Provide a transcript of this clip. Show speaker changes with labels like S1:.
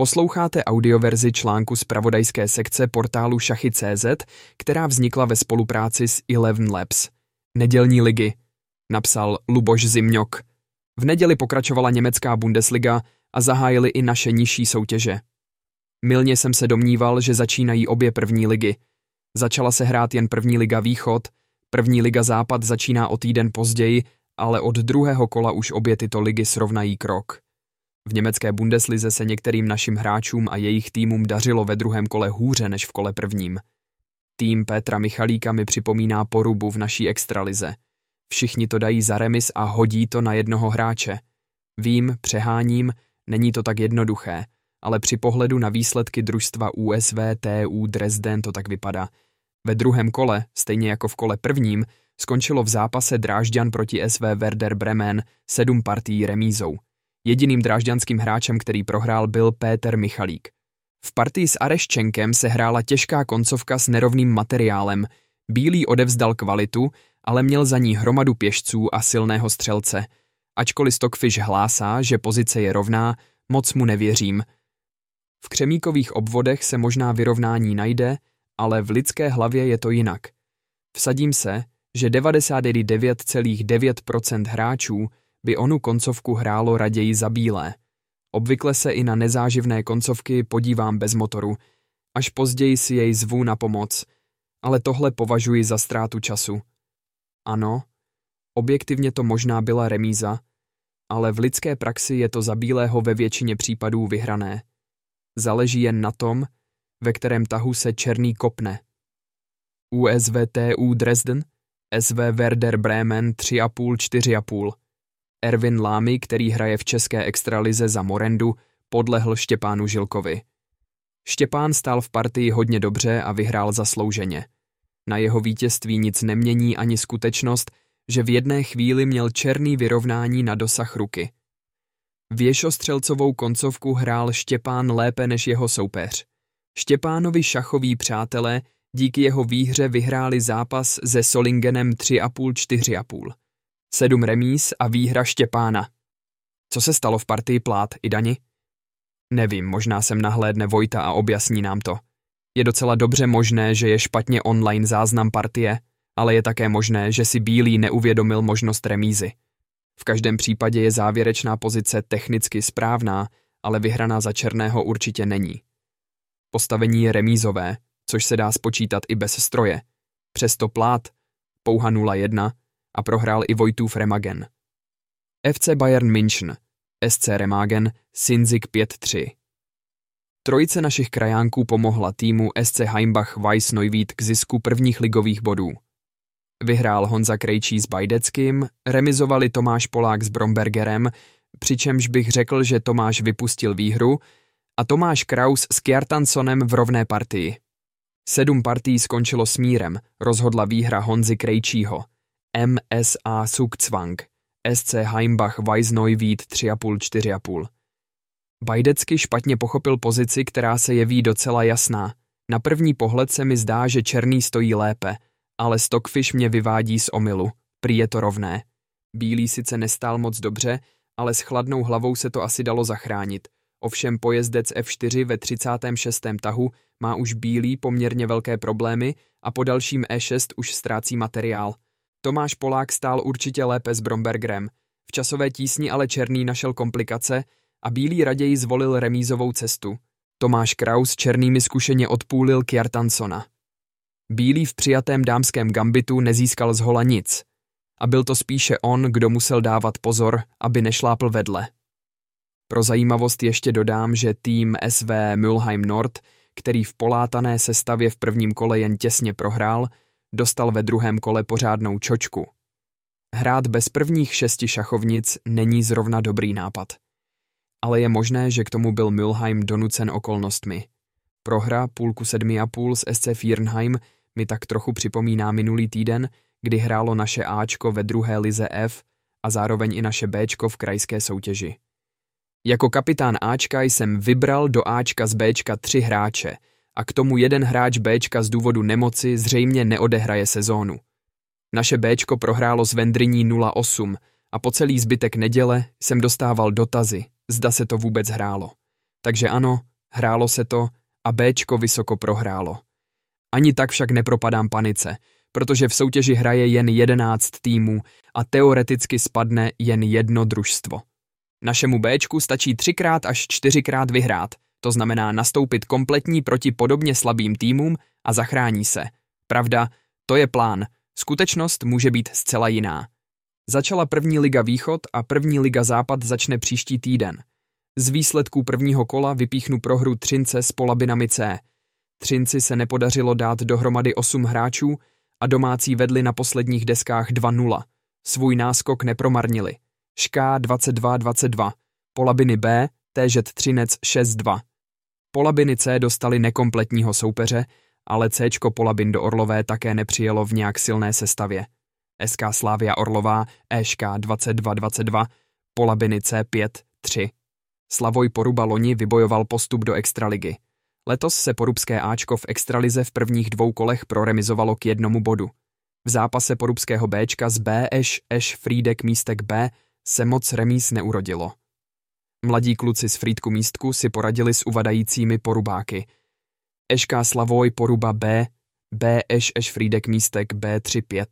S1: Posloucháte audioverzi článku z pravodajské sekce portálu Šachy.cz, která vznikla ve spolupráci s Eleven Labs. Nedělní ligy, napsal Luboš Zimňok. V neděli pokračovala německá Bundesliga a zahájili i naše nižší soutěže. Milně jsem se domníval, že začínají obě první ligy. Začala se hrát jen první liga Východ, první liga Západ začíná o týden později, ale od druhého kola už obě tyto ligy srovnají krok. V německé Bundeslize se některým našim hráčům a jejich týmům dařilo ve druhém kole hůře než v kole prvním. Tým Petra Michalíka mi připomíná porubu v naší extralize. Všichni to dají za remis a hodí to na jednoho hráče. Vím, přeháním, není to tak jednoduché, ale při pohledu na výsledky družstva USV TU Dresden to tak vypadá. Ve druhém kole, stejně jako v kole prvním, skončilo v zápase Drážďan proti SV Werder Bremen sedm partií remízou. Jediným drážďanským hráčem, který prohrál, byl Péter Michalík. V partii s Areščenkem se hrála těžká koncovka s nerovným materiálem. Bílý odevzdal kvalitu, ale měl za ní hromadu pěšců a silného střelce. Ačkoliv Stockfish hlásá, že pozice je rovná, moc mu nevěřím. V křemíkových obvodech se možná vyrovnání najde, ale v lidské hlavě je to jinak. Vsadím se, že 99,9% hráčů by onu koncovku hrálo raději za bílé. Obvykle se i na nezáživné koncovky podívám bez motoru, až později si jej zvu na pomoc, ale tohle považuji za ztrátu času. Ano, objektivně to možná byla remíza, ale v lidské praxi je to za bílého ve většině případů vyhrané. Záleží jen na tom, ve kterém tahu se černý kopne. USVTU Dresden, SV Werder Bremen 3,5 4,5. Ervin Lámy, který hraje v české extralize za Morendu, podlehl Štěpánu Žilkovi. Štěpán stál v partii hodně dobře a vyhrál zaslouženě. Na jeho vítězství nic nemění ani skutečnost, že v jedné chvíli měl černý vyrovnání na dosah ruky. Věšostřelcovou koncovku hrál Štěpán lépe než jeho soupeř. Štěpánovi šachoví přátelé díky jeho výhře vyhráli zápas se Solingenem 3,5-4,5. Sedm remíz a výhra Štěpána. Co se stalo v partii Plát i Dani? Nevím, možná jsem nahlédne Vojta a objasní nám to. Je docela dobře možné, že je špatně online záznam partie, ale je také možné, že si Bílý neuvědomil možnost remízy. V každém případě je závěrečná pozice technicky správná, ale vyhraná za černého určitě není. Postavení je remízové, což se dá spočítat i bez stroje. Přesto plát, pouha 0-1 a prohrál i Vojtův Remagen. FC Bayern München, SC Remagen, Sinzik 5-3. Trojice našich krajánků pomohla týmu SC Heimbach Weiss Neuwied k zisku prvních ligových bodů. Vyhrál Honza Krejčí s Bajdeckým, remizovali Tomáš Polák s Brombergerem, přičemž bych řekl, že Tomáš vypustil výhru, a Tomáš Kraus s Kjartansonem v rovné partii. Sedm partií skončilo smírem, rozhodla výhra Honzy Krejčího. MSA Sukcwang, SC Heimbach Weisneuwied 3,5-4,5. Bajdecky špatně pochopil pozici, která se jeví docela jasná. Na první pohled se mi zdá, že černý stojí lépe, ale Stockfish mě vyvádí z omylu. Prý je to rovné. Bílý sice nestál moc dobře, ale s chladnou hlavou se to asi dalo zachránit. Ovšem pojezdec F4 ve 36. tahu má už bílý poměrně velké problémy a po dalším E6 už ztrácí materiál. Tomáš Polák stál určitě lépe s Brombergerem. V časové tísni ale Černý našel komplikace a Bílý raději zvolil remízovou cestu. Tomáš Kraus černými zkušeně odpůlil Kjartansona. Bílý v přijatém dámském gambitu nezískal z hola nic. A byl to spíše on, kdo musel dávat pozor, aby nešlápl vedle. Pro zajímavost ještě dodám, že tým SV Mulheim Nord, který v polátané sestavě v prvním kole jen těsně prohrál, dostal ve druhém kole pořádnou čočku. Hrát bez prvních šesti šachovnic není zrovna dobrý nápad. Ale je možné, že k tomu byl Mulheim donucen okolnostmi. Prohra půlku sedmi a půl s SC Firnheim mi tak trochu připomíná minulý týden, kdy hrálo naše Ačko ve druhé lize F a zároveň i naše Bčko v krajské soutěži. Jako kapitán Ačka jsem vybral do Ačka z Bčka tři hráče a k tomu jeden hráč Bčka z důvodu nemoci zřejmě neodehraje sezónu. Naše Bčko prohrálo s Vendriní 0-8 a po celý zbytek neděle jsem dostával dotazy, zda se to vůbec hrálo. Takže ano, hrálo se to a Bčko vysoko prohrálo. Ani tak však nepropadám panice, protože v soutěži hraje jen jedenáct týmů a teoreticky spadne jen jedno družstvo. Našemu Bčku stačí třikrát až čtyřikrát vyhrát, to znamená nastoupit kompletní proti podobně slabým týmům a zachrání se. Pravda, to je plán, skutečnost může být zcela jiná. Začala první liga Východ a první liga Západ začne příští týden. Z výsledků prvního kola vypíchnu prohru Třince s Polabinami C. Třinci se nepodařilo dát dohromady 8 hráčů a domácí vedli na posledních deskách 2-0. Svůj náskok nepromarnili. Šká 22-22, Polabiny B, téžet Třinec 6-2. Polabiny C dostali nekompletního soupeře, ale C Polabin do Orlové také nepřijelo v nějak silné sestavě. SK Slávia Orlová, EŠK 22-22, Polabiny C 5-3. Slavoj Poruba loni vybojoval postup do extraligy. Letos se porubské Ačko v extralize v prvních dvou kolech proremizovalo k jednomu bodu. V zápase porubského Bčka z B Eš Eš Frídek místek B se moc remíz neurodilo. Mladí kluci z Frýdku místku si poradili s uvadajícími porubáky. Eška Slavoj Poruba B, B Eš Eš Frídek místek B 3-5.